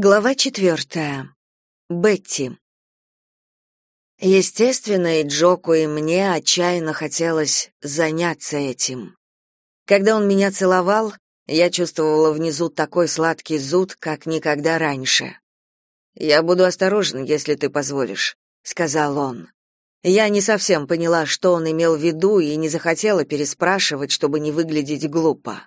Глава четвертая. Бетти. Естественно, и Джоку, и мне отчаянно хотелось заняться этим. Когда он меня целовал, я чувствовала внизу такой сладкий зуд, как никогда раньше. «Я буду осторожен, если ты позволишь», — сказал он. Я не совсем поняла, что он имел в виду, и не захотела переспрашивать, чтобы не выглядеть глупо.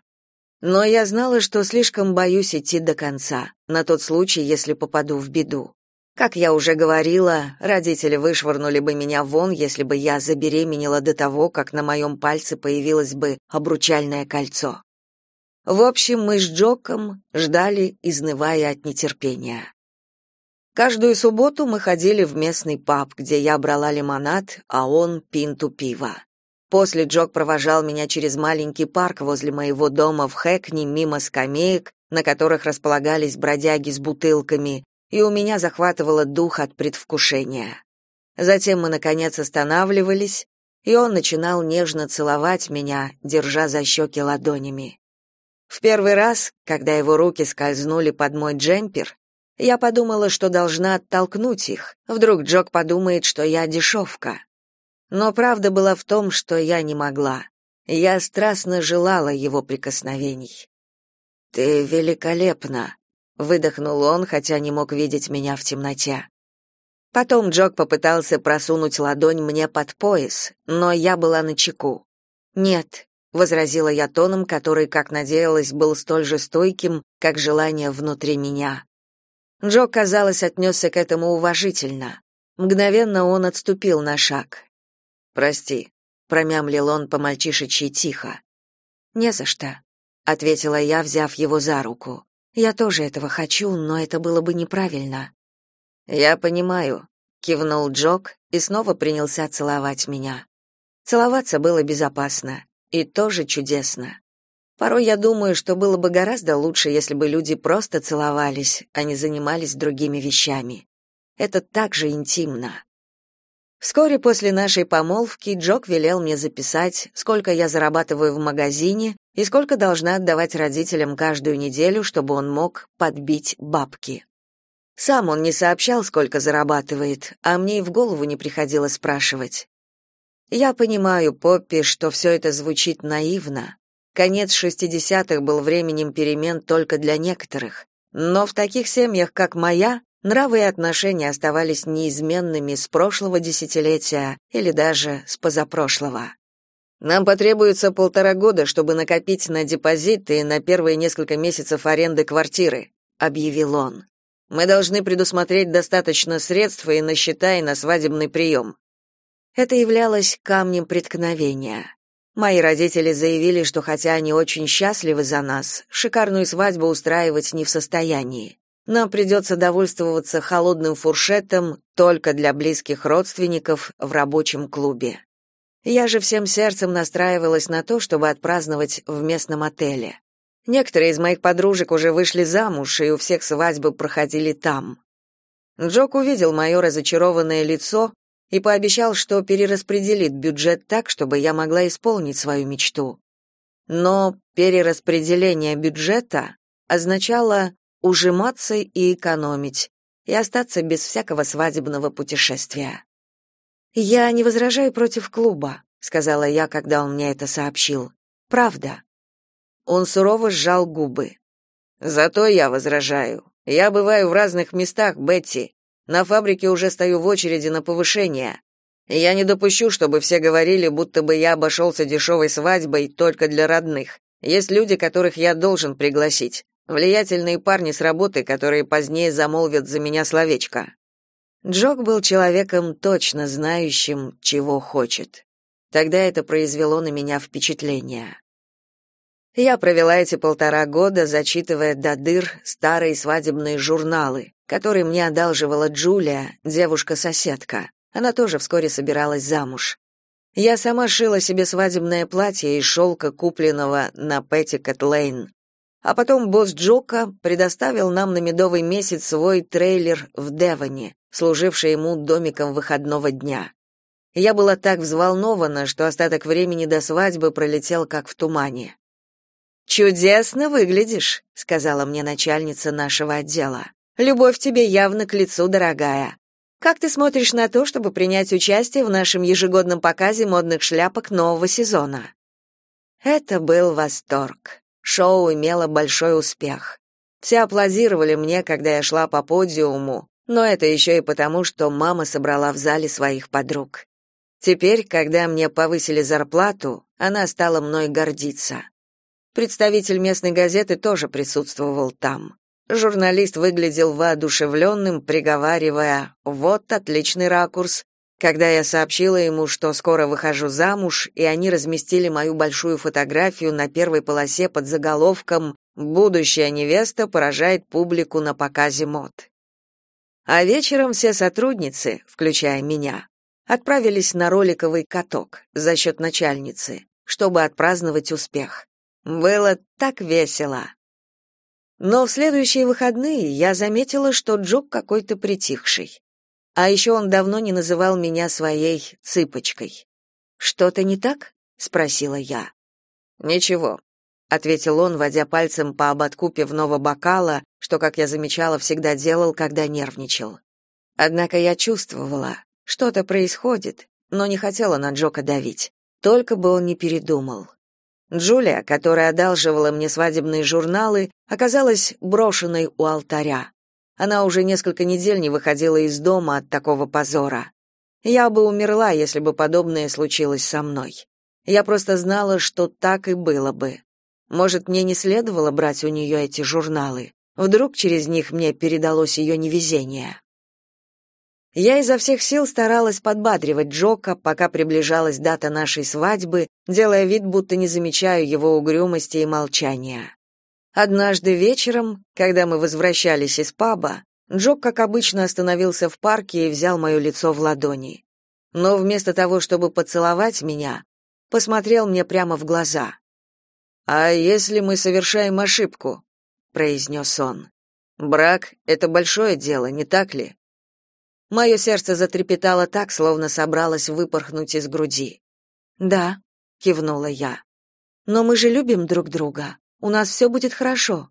Но я знала, что слишком боюсь идти до конца, на тот случай, если попаду в беду. Как я уже говорила, родители вышвырнули бы меня вон, если бы я забеременела до того, как на моем пальце появилось бы обручальное кольцо. В общем, мы с Джоком ждали, изнывая от нетерпения. Каждую субботу мы ходили в местный паб, где я брала лимонад, а он пинту пива. После Джок провожал меня через маленький парк возле моего дома в Хэкни мимо скамеек, на которых располагались бродяги с бутылками, и у меня захватывало дух от предвкушения. Затем мы наконец останавливались, и он начинал нежно целовать меня, держа за щеки ладонями. В первый раз, когда его руки скользнули под мой джемпер, я подумала, что должна оттолкнуть их. Вдруг Джок подумает, что я дешевка. Но правда была в том, что я не могла. Я страстно желала его прикосновений. «Ты великолепна», — выдохнул он, хотя не мог видеть меня в темноте. Потом Джок попытался просунуть ладонь мне под пояс, но я была на чеку. «Нет», — возразила я тоном, который, как надеялась, был столь же стойким, как желание внутри меня. Джок, казалось, отнесся к этому уважительно. Мгновенно он отступил на шаг. Прости, промямлил он по-мальчишечьи тихо. Не за что, ответила я, взяв его за руку. Я тоже этого хочу, но это было бы неправильно. Я понимаю, кивнул Джок и снова принялся целовать меня. Целоваться было безопасно и тоже чудесно. Порой я думаю, что было бы гораздо лучше, если бы люди просто целовались, а не занимались другими вещами. Это так же интимно. Вскоре после нашей помолвки Джок велел мне записать, сколько я зарабатываю в магазине и сколько должна отдавать родителям каждую неделю, чтобы он мог подбить бабки. Сам он не сообщал, сколько зарабатывает, а мне и в голову не приходило спрашивать. Я понимаю, Поппи, что все это звучит наивно. Конец шестидесятых был временем перемен только для некоторых, но в таких семьях, как моя, Нравы и отношения оставались неизменными с прошлого десятилетия или даже с позапрошлого. Нам потребуется полтора года, чтобы накопить на депозит и на первые несколько месяцев аренды квартиры, объявил он. Мы должны предусмотреть достаточно средств и на счета, и на свадебный прием». Это являлось камнем преткновения. Мои родители заявили, что хотя они очень счастливы за нас, шикарную свадьбу устраивать не в состоянии. Нам придется довольствоваться холодным фуршетом только для близких родственников в рабочем клубе. Я же всем сердцем настраивалась на то, чтобы отпраздновать в местном отеле. Некоторые из моих подружек уже вышли замуж, и у всех свадьбы проходили там. Джок увидел мое разочарованное лицо и пообещал, что перераспределит бюджет так, чтобы я могла исполнить свою мечту. Но перераспределение бюджета означало ужиматься и экономить, и остаться без всякого свадебного путешествия. «Я не возражаю против клуба», — сказала я, когда он мне это сообщил. «Правда». Он сурово сжал губы. «Зато я возражаю. Я бываю в разных местах, Бетти. На фабрике уже стою в очереди на повышение. Я не допущу, чтобы все говорили, будто бы я обошелся дешевой свадьбой только для родных. Есть люди, которых я должен пригласить. Влиятельные парни с работы, которые позднее замолвят за меня словечко. Джок был человеком, точно знающим, чего хочет. Тогда это произвело на меня впечатление. Я провела эти полтора года, зачитывая до дыр старые свадебные журналы, которые мне одалживала Джулия, девушка-соседка. Она тоже вскоре собиралась замуж. Я сама шила себе свадебное платье из шелка, купленного на Петтикет Лейн. А потом босс Джока предоставил нам на медовый месяц свой трейлер в Девоне, служивший ему домиком выходного дня. Я была так взволнована, что остаток времени до свадьбы пролетел как в тумане. «Чудесно выглядишь», — сказала мне начальница нашего отдела. Любовь тебе явно к лицу, дорогая. Как ты смотришь на то, чтобы принять участие в нашем ежегодном показе модных шляпок нового сезона? Это был восторг. Шоу имело большой успех. Все аплодировали мне, когда я шла по подиуму, но это еще и потому, что мама собрала в зале своих подруг. Теперь, когда мне повысили зарплату, она стала мной гордиться. Представитель местной газеты тоже присутствовал там. Журналист выглядел воодушевленным, приговаривая «Вот отличный ракурс», когда я сообщила ему, что скоро выхожу замуж, и они разместили мою большую фотографию на первой полосе под заголовком «Будущая невеста поражает публику на показе мод». А вечером все сотрудницы, включая меня, отправились на роликовый каток за счет начальницы, чтобы отпраздновать успех. Было так весело. Но в следующие выходные я заметила, что Джок какой-то притихший. А еще он давно не называл меня своей цыпочкой. «Что-то не так?» — спросила я. «Ничего», — ответил он, водя пальцем по ободку пивного бокала, что, как я замечала, всегда делал, когда нервничал. Однако я чувствовала, что-то происходит, но не хотела на Джока давить, только бы он не передумал. Джулия, которая одалживала мне свадебные журналы, оказалась брошенной у алтаря. Она уже несколько недель не выходила из дома от такого позора. Я бы умерла, если бы подобное случилось со мной. Я просто знала, что так и было бы. Может, мне не следовало брать у нее эти журналы? Вдруг через них мне передалось ее невезение. Я изо всех сил старалась подбадривать Джока, пока приближалась дата нашей свадьбы, делая вид, будто не замечаю его угрюмости и молчания. Однажды вечером, когда мы возвращались из паба, Джок, как обычно, остановился в парке и взял мое лицо в ладони. Но вместо того, чтобы поцеловать меня, посмотрел мне прямо в глаза. «А если мы совершаем ошибку?» — произнес он. «Брак — это большое дело, не так ли?» Мое сердце затрепетало так, словно собралось выпорхнуть из груди. "Да", кивнула я. "Но мы же любим друг друга. У нас все будет хорошо".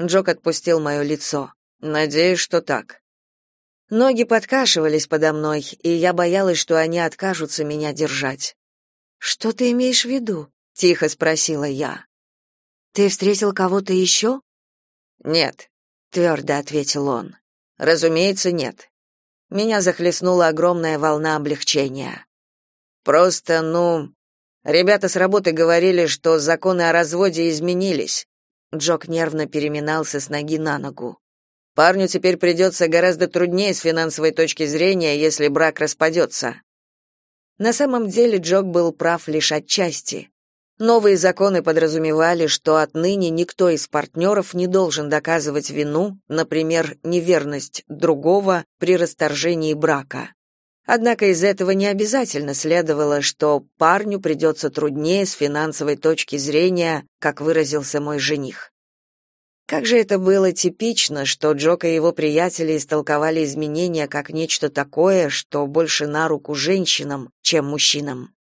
Джок отпустил мое лицо. "Надеюсь, что так". Ноги подкашивались подо мной, и я боялась, что они откажутся меня держать. «Что ты имеешь в виду?» — тихо спросила я. «Ты встретил кого-то еще?» «Нет», — твердо ответил он. «Разумеется, нет. Меня захлестнула огромная волна облегчения. Просто, ну, ребята с работы говорили, что законы о разводе изменились. Джок нервно переминался с ноги на ногу. Парню теперь придется гораздо труднее с финансовой точки зрения, если брак распадется». На самом деле Джок был прав лишь отчасти. Новые законы подразумевали, что отныне никто из партнеров не должен доказывать вину, например, неверность другого при расторжении брака. Однако из этого не обязательно следовало, что парню придется труднее с финансовой точки зрения, как выразился мой жених. Как же это было типично, что Джок и его приятели истолковали изменения как нечто такое, что больше на руку женщинам, чем мужчинам.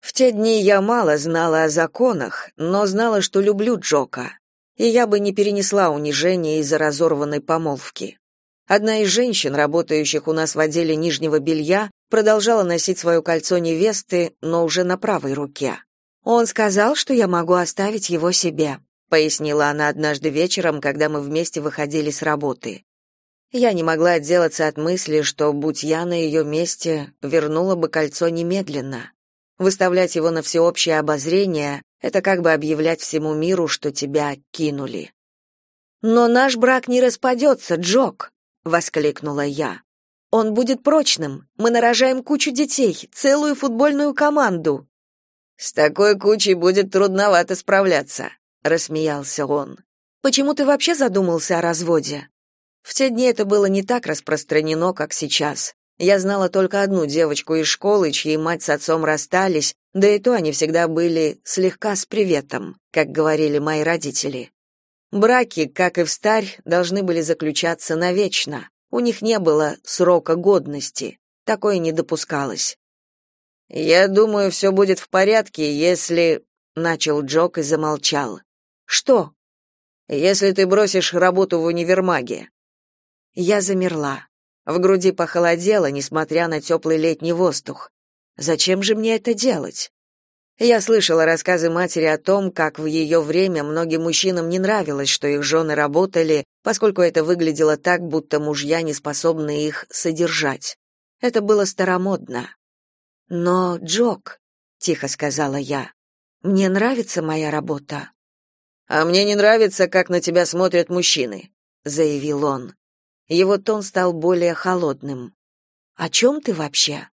В те дни я мало знала о законах, но знала, что люблю Джока, и я бы не перенесла унижения из-за разорванной помолвки. Одна из женщин, работающих у нас в отделе нижнего белья, продолжала носить свое кольцо невесты, но уже на правой руке. Он сказал, что я могу оставить его себе, пояснила она однажды вечером, когда мы вместе выходили с работы. Я не могла отделаться от мысли, что будь я на ее месте, вернула бы кольцо немедленно. Выставлять его на всеобщее обозрение — это как бы объявлять всему миру, что тебя кинули. «Но наш брак не распадется, Джок!» — воскликнула я. «Он будет прочным. Мы нарожаем кучу детей, целую футбольную команду». «С такой кучей будет трудновато справляться», — рассмеялся он. «Почему ты вообще задумался о разводе?» В те дни это было не так распространено, как сейчас. Я знала только одну девочку из школы, чьей мать с отцом расстались, да и то они всегда были слегка с приветом, как говорили мои родители. Браки, как и в старь, должны были заключаться навечно. У них не было срока годности. Такое не допускалось. Я думаю, все будет в порядке, если начал Джок и замолчал. Что? Если ты бросишь работу в универмаге. Я замерла. В груди похолодело, несмотря на теплый летний воздух. Зачем же мне это делать? Я слышала рассказы матери о том, как в ее время многим мужчинам не нравилось, что их жены работали, поскольку это выглядело так, будто мужья не способны их содержать. Это было старомодно. Но, Джок, тихо сказала я. Мне нравится моя работа. А мне не нравится, как на тебя смотрят мужчины, заявил он. Его тон стал более холодным. О чем ты вообще?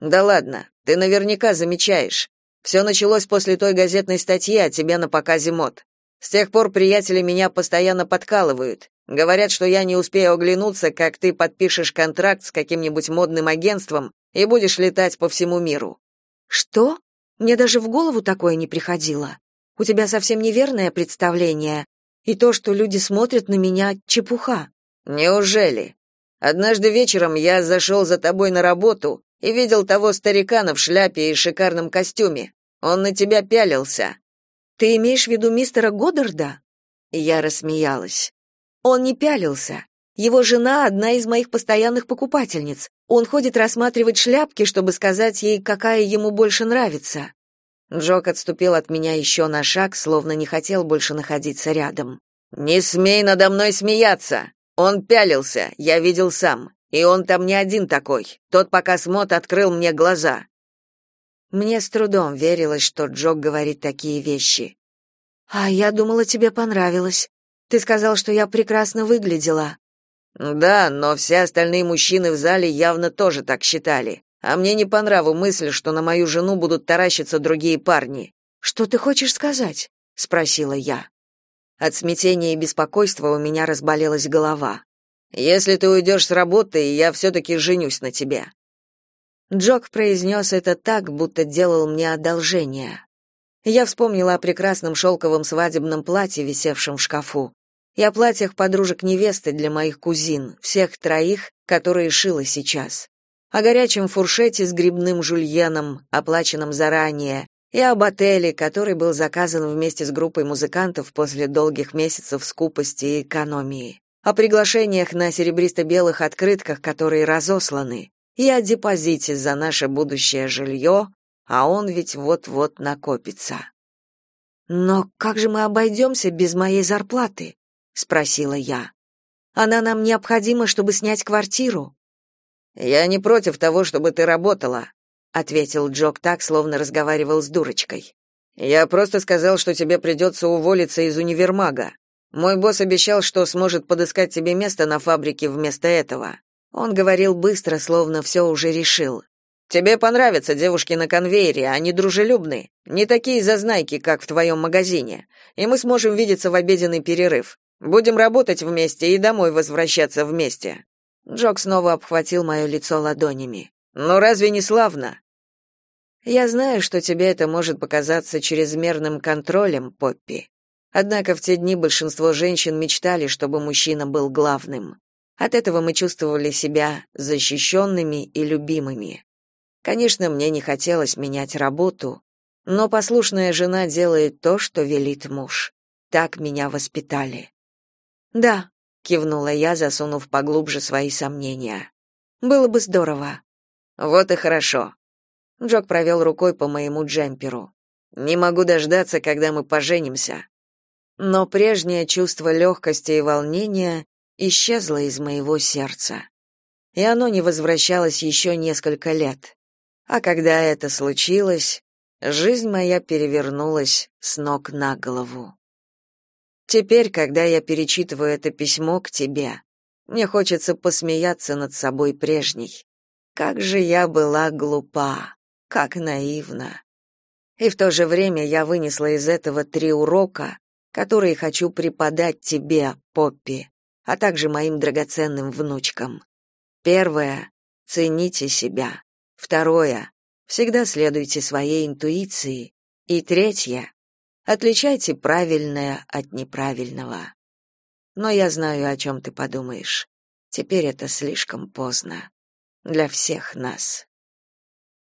Да ладно, ты наверняка замечаешь. Все началось после той газетной статьи о тебе на показе мод. С тех пор приятели меня постоянно подкалывают. Говорят, что я не успею оглянуться, как ты подпишешь контракт с каким-нибудь модным агентством и будешь летать по всему миру. Что? Мне даже в голову такое не приходило. У тебя совсем неверное представление. И то, что люди смотрят на меня, чепуха. Неужели? Однажды вечером я зашел за тобой на работу и видел того старикана в шляпе и шикарном костюме. Он на тебя пялился. Ты имеешь в виду мистера Годдарда? Я рассмеялась. Он не пялился. Его жена одна из моих постоянных покупательниц. Он ходит рассматривать шляпки, чтобы сказать ей, какая ему больше нравится. Джок отступил от меня еще на шаг, словно не хотел больше находиться рядом. Не смей надо мной смеяться. Он пялился, я видел сам. И он там не один такой. Тот пока смот открыл мне глаза. Мне с трудом верилось, что Джок говорит такие вещи. А я думала, тебе понравилось. Ты сказал, что я прекрасно выглядела. Да, но все остальные мужчины в зале явно тоже так считали. А мне не по нраву мысль, что на мою жену будут таращиться другие парни. Что ты хочешь сказать? спросила я. От смятения и беспокойства у меня разболелась голова. Если ты уйдешь с работы, я все-таки женюсь на тебе. Джок произнес это так, будто делал мне одолжение. Я вспомнила о прекрасном шелковом свадебном платье, висевшем в шкафу, и о платьях подружек невесты для моих кузин, всех троих, которые шила сейчас, о горячем фуршете с грибным жульеном, оплаченном заранее, и об отеле, который был заказан вместе с группой музыкантов после долгих месяцев скупости и экономии, о приглашениях на серебристо-белых открытках, которые разосланы, и о депозите за наше будущее жилье, а он ведь вот-вот накопится. Но как же мы обойдемся без моей зарплаты? спросила я. Она нам необходима, чтобы снять квартиру. Я не против того, чтобы ты работала, ответил Джок так, словно разговаривал с дурочкой. Я просто сказал, что тебе придется уволиться из универмага. Мой босс обещал, что сможет подыскать тебе место на фабрике вместо этого. Он говорил быстро, словно все уже решил. Тебе понравятся девушки на конвейере, они дружелюбны, не такие зазнайки, как в твоем магазине. И мы сможем видеться в обеденный перерыв. Будем работать вместе и домой возвращаться вместе. Джок снова обхватил мое лицо ладонями. Ну разве не славно? Я знаю, что тебе это может показаться чрезмерным контролем, Поппи. Однако в те дни большинство женщин мечтали, чтобы мужчина был главным. От этого мы чувствовали себя защищенными и любимыми. Конечно, мне не хотелось менять работу, но послушная жена делает то, что велит муж. Так меня воспитали. Да, кивнула я, засунув поглубже свои сомнения. Было бы здорово. Вот и хорошо. Джок провел рукой по моему джемперу. Не могу дождаться, когда мы поженимся. Но прежнее чувство легкости и волнения исчезло из моего сердца. И оно не возвращалось еще несколько лет. А когда это случилось, жизнь моя перевернулась с ног на голову. Теперь, когда я перечитываю это письмо к тебе, мне хочется посмеяться над собой прежней. Как же я была глупа, как наивна. И в то же время я вынесла из этого три урока, которые хочу преподать тебе, Поппи а также моим драгоценным внучкам. Первое цените себя. Второе всегда следуйте своей интуиции. И третье отличайте правильное от неправильного. Но я знаю, о чем ты подумаешь. Теперь это слишком поздно для всех нас.